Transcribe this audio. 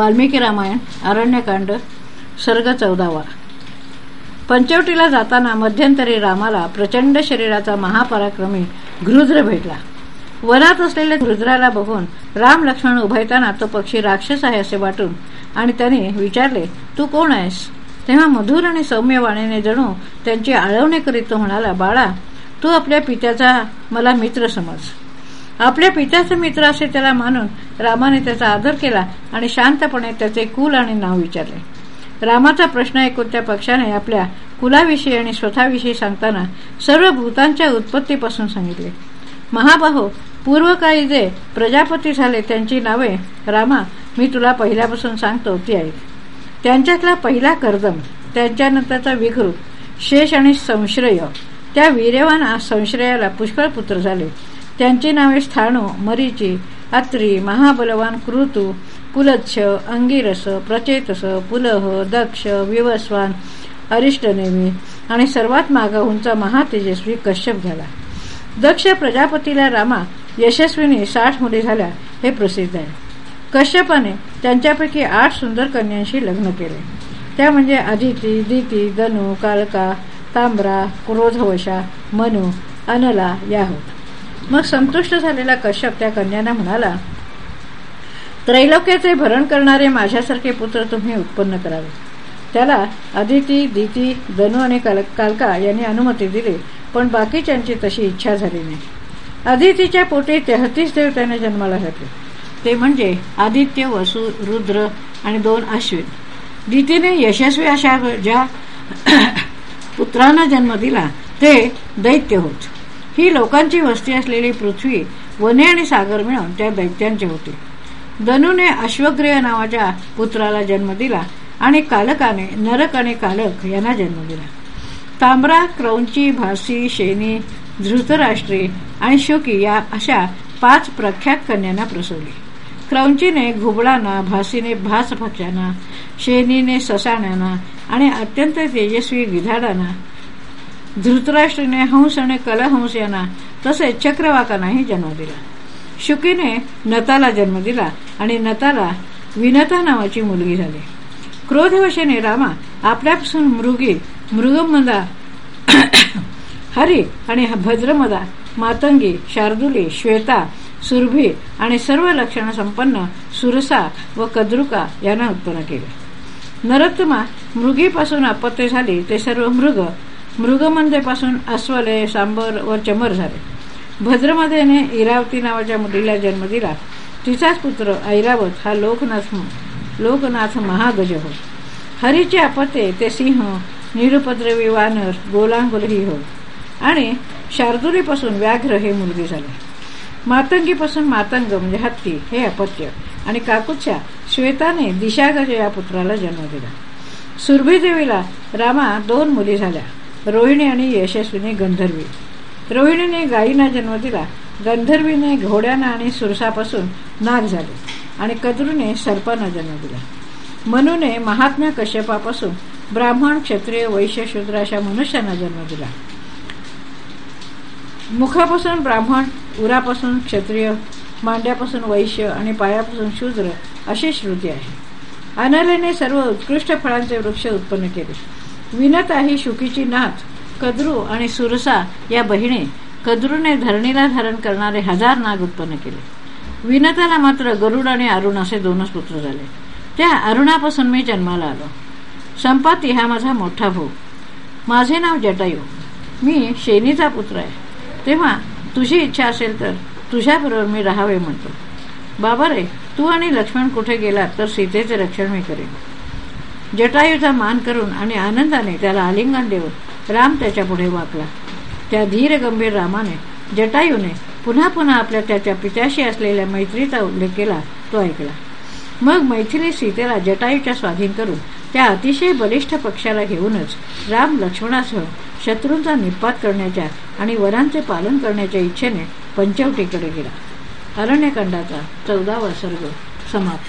वाल्मिकी रामायण अरण्यकांड सर्ग चौदावा. पंचवटीला जाताना मध्यंतरी रामाला प्रचंड शरीराचा महापराक्रमी घृद्र भेटला. वनात असलेल्या घृद्राला बघून राम लक्ष्मण उभयताना तो पक्षी राक्षस आहे असे वाटून आणि त्याने विचारले तू कोण आहेस? तेव्हा मधुर आणि सौम्य वाणीने जणू त्यांची आळवणे करीत तो म्हणाला बाळा तू आपल्या पित्याचा मला मित्र समज. आपल्या पित्याचे मित्र असे त्याला मानून रामाने त्याचा आदर केला आणि शांतपणे त्याचे कुल आणि नाव विचारले. रामाचा प्रश्न ऐकून त्या पक्षाने आपल्या कुलाविषयी आणि स्वतःविषयी सांगताना सर्व भूतांच्या उत्पत्तीपासून सांगितले. महाबाहो पूर्वकाळी जे प्रजापती झाले त्यांची नावे रामा मी तुला पहिल्यापासून सांगतो ती ऐक त्यांच्यातला पहिला कर्दम त्यांच्यानंतरचा विकृत शेष आणि संश्रय त्या वीर्यवान संश्रयाला पुष्कळ पुत्र झाले. त्यांची नावे स्थाणू मरीची अत्री महाबलवान कृतू कुलच्छ अंगिरस प्रचेतस पुलह दक्ष विवस्वान अरिष्टनेमी आणि सर्वात मागाहूनचा महातेजस्वी कश्यप झाला. दक्ष प्रजापतीला रामा यशस्वीने साठ मुली झाल्या हे प्रसिद्ध आहे. कश्यपाने त्यांच्यापैकी आठ सुंदर कन्यांशी लग्न केले. त्या म्हणजे अदिती दिती दनू कालका तांबरा क्रोधवशा मनु अनला या होत मग संतुष्ट झालेला कश्यप त्या कन्यांना म्हणाला त्रैलोक्याचे भरण करणारे माझ्यासारखे पुत्र तुम्ही उत्पन्न करावे. त्याला अदिती दिती दनू आणि कालका यांनी अनुमती दिली पण बाकीच्यांची तशी इच्छा झाली नाही. अदितीच्या पोटी तेहतीस देव त्याने जन्माला घातले. ते म्हणजे आदित्य वसु रुद्र आणि दोन अश्विन. दितीने यशस्वी अशा ज्या पुत्रांना जन्म दिला ते दैत्य होत. ही लोकांची वस्ती असलेली पृथ्वी वने आणि सागर मिळून त्या दैत्यांचे होते. दनूने अश्वग्रह नावाच्या पुत्राला जन्म दिला आणि कालकाने नरक आणि कालक यांना जन्म दिला. तांबरा क्रौंची भासी शेनी धृतराष्ट्री आणि शुकी या अशा पाच प्रख्यात कन्यांना प्रसवली. क्रौंचीने घुबडांना भासीने भास शेनीने ससाण्यांना आणि अत्यंत तेजस्वी गिधाडांना धृतराष्ट्रीने हंस आणि कलहंस यांना तसेच चक्रवाकांनाही जन्म दिला. शुकीने नताला जन्म दिला आणि नताला विनता नावाची मुलगी झाली. क्रोधवशेने रामा आपल्यापासून मृगी मृगमदा हरी आणि भद्रमदा मातंगी शार्दुली श्वेता सुरभी आणि सर्व लक्षण संपन्न सुरसा व कद्रुका यांना उत्पन्न केले. नरोत्तमा मृगीपासून आपत्ती झाली ते सर्व मृग मृगमंदेपासून अस्वले सांबर व चमर झाले. भद्रमदेने इरावती नावाच्या मुलीला जन्म दिला. तिचाच पुत्र ऐरावत हा लोकनाथ लोकनाथ महागज हो हरीचे अपत्ये ते सिंह निरुपद्रवी वानर गोलांगुलही हो आणि शार्दुलीपासून व्याघ्र हे मुलगी झाले. मातंगीपासून मातंग म्हणजे हत्ती हे अपत्य आणि काकुच्या श्वेताने दिशागज या पुत्राला जन्म दिला. सुरभीदेवीला रामा दोन मुली झाल्या. रोहिणी आणि यशस्वीने गंधर्वी. रोहिणीने गायीना जन्म दिला. गंधर्वीने घोड्यांना आणि सुरसापासून नाग झाले आणि कद्रूने सर्पांना जन्म दिला. मनूने महात्म्या कश्यपापासून ब्राह्मण क्षत्रिय वैश्य शूद्र अशा मनुष्यांना जन्म दिला. मुखापासून ब्राह्मण उरापासून क्षत्रिय मांड्यापासून वैश्य आणि पायापासून शूद्र अशी श्रुती आहे. अनलेने सर्व उत्कृष्ट फळांचे वृक्ष उत्पन्न केले. विनता ही शुकीची नाथ कद्रू आणि सुरसा या बहिणी कद्रूने धरणीला धारण करणारे हजार नाग उत्पन्न केले. विनताला मात्र गरुड आणि अरुण असे दोनच पुत्र झाले. त्या अरुणापासून मी जन्माला आलो. संपाती हा माझा मोठा भाऊ. माझे नाव जटायू. मी शेनीचा पुत्र आहे. तेव्हा तुझी इच्छा असेल तर तुझ्याबरोबर मी राहावे म्हणतो. बाबा रे तू आणि लक्ष्मण कुठे गेलात तर सीतेचे रक्षण मी करेन. जटायूचा मान करून आणि आनंदाने त्याला आलिंगन देऊन राम त्याच्या पुढे वाकला. त्या धीर गंभीर रामाने जटायूने पुन्हा पुन्हा आपल्या त्याच्या पित्याशी असलेल्या मैत्रीचा उल्लेख केला तो ऐकला. मग मैथिली सीतेला जटायूच्या स्वाधीन करून त्या अतिशय बलिष्ठ पक्षाला घेऊनच राम लक्ष्मणासह शत्रूंचा निपात करण्याच्या आणि वरांचे पालन करण्याच्या इच्छेने पंचवटीकडे गेला. अरण्यकांडाचा चौदावा सर्ग समाप्त.